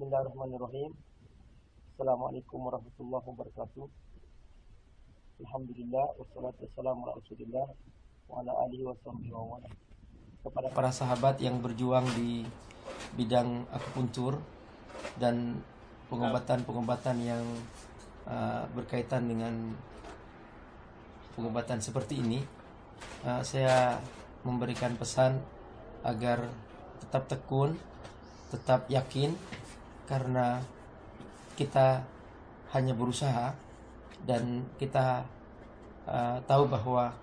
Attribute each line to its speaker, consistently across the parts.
Speaker 1: Bismillahirrahmanirrahim. Assalamualaikum warahmatullahi wabarakatuh. Alhamdulillah wassalatu wassalamu ala Rasulillah wa ala alihi wasahbihi wa wala. Kepada para sahabat yang berjuang di bidang akupuntur dan pengobatan-pengobatan yang uh, berkaitan dengan pengobatan seperti ini, uh, saya memberikan pesan agar tetap tekun, tetap yakin karena kita hanya berusaha dan kita uh, tahu bahwa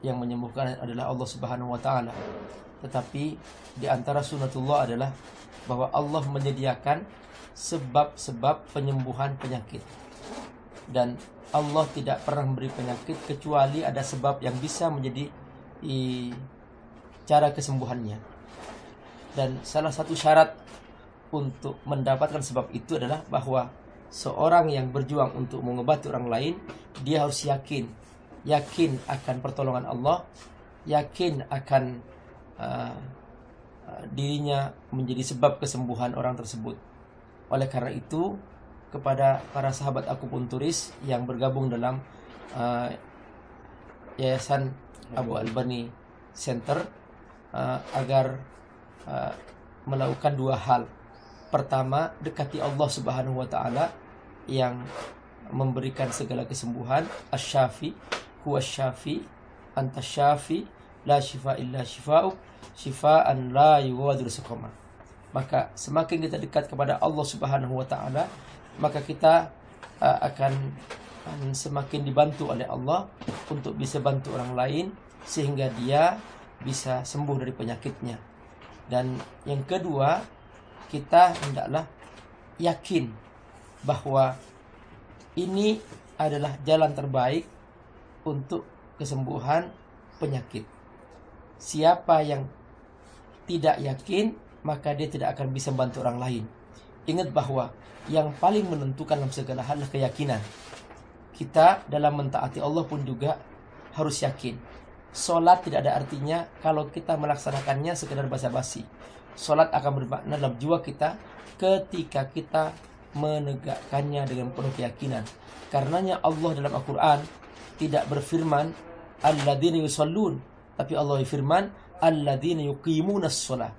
Speaker 1: yang menyembuhkan adalah Allah Subhanahu wa taala. Tetapi di antara sunatullah adalah bahwa Allah menyediakan sebab-sebab penyembuhan penyakit. Dan Allah tidak pernah memberi penyakit kecuali ada sebab yang bisa menjadi i, cara kesembuhannya. Dan salah satu syarat untuk mendapatkan sebab itu adalah bahwa seorang yang berjuang untuk mengobati orang lain dia harus yakin yakin akan pertolongan Allah yakin akan uh, uh, dirinya menjadi sebab kesembuhan orang tersebut. Oleh karena itu kepada para sahabat aku pun turis yang bergabung dalam uh, yayasan Abu Albani Center uh, agar uh, melakukan dua hal Pertama, dekati Allah Subhanahu wa taala yang memberikan segala kesembuhan, Asy-Syafi, huwa syafi, anta syafi, la syifa illa syifa'u, syifaan la yughadiru saqama. Maka semakin kita dekat kepada Allah Subhanahu wa taala, maka kita uh, akan um, semakin dibantu oleh Allah untuk bisa bantu orang lain sehingga dia bisa sembuh dari penyakitnya. Dan yang kedua, kita hendaklah yakin bahwa ini adalah jalan terbaik untuk kesembuhan penyakit. Siapa yang tidak yakin, maka dia tidak akan bisa membantu orang lain. Ingat bahwa yang paling menentukan dalam segala hal adalah keyakinan. Kita dalam mentaati Allah pun juga harus yakin. Solat tidak ada artinya kalau kita melaksanakannya sekedar basa-basi. Solat akan bermakna dalam jiwa kita ketika kita menegakkannya dengan penuh keyakinan. Karenanya Allah dalam Al-Quran tidak berfirman alladzina yusallun, tapi Allah berfirman alladzina yuqimuna shalah.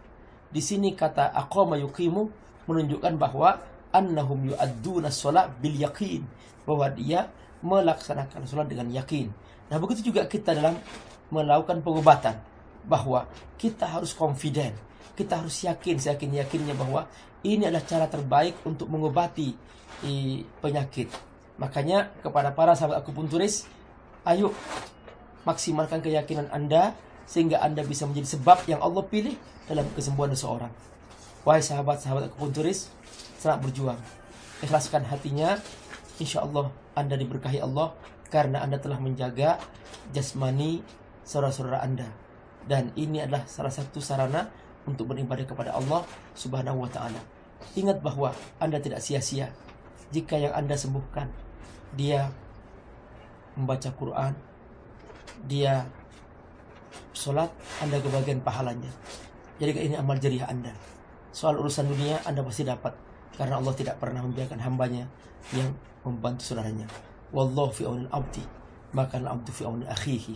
Speaker 1: Di sini kata aqama yuqimu menunjukkan bahwa annahum yu'adduna shalah bil yaqin, bahwa dia melaksanakan solat dengan yakin. Nah, begitu juga kita dalam melakukan pengobatan bahwa kita harus confident kita harus yakin yakin yakinnya bahwa ini adalah cara terbaik untuk mengobati i, penyakit. Makanya kepada para sahabat aku pun tulis, ayo maksimalkan keyakinan Anda sehingga Anda bisa menjadi sebab yang Allah pilih dalam kesembuhan seseorang. Wahai sahabat-sahabat aku pun tulis, selamat berjuang. Ikhlaskan hatinya, insya Allah Anda diberkahi Allah karena Anda telah menjaga jasmani saudara-saudara Anda. Dan ini adalah salah satu sarana untuk beribadah kepada Allah Subhanahu wa taala. Ingat bahwa Anda tidak sia-sia jika yang Anda sembuhkan dia membaca Quran, dia solat, Anda kebagian pahalanya. Jadi ini amal jariah Anda. Soal urusan dunia Anda pasti dapat karena Allah tidak pernah membiarkan hambanya yang membantu saudaranya. Wallahu fi aunil abdi, maka al-abdu fi auni akhihi.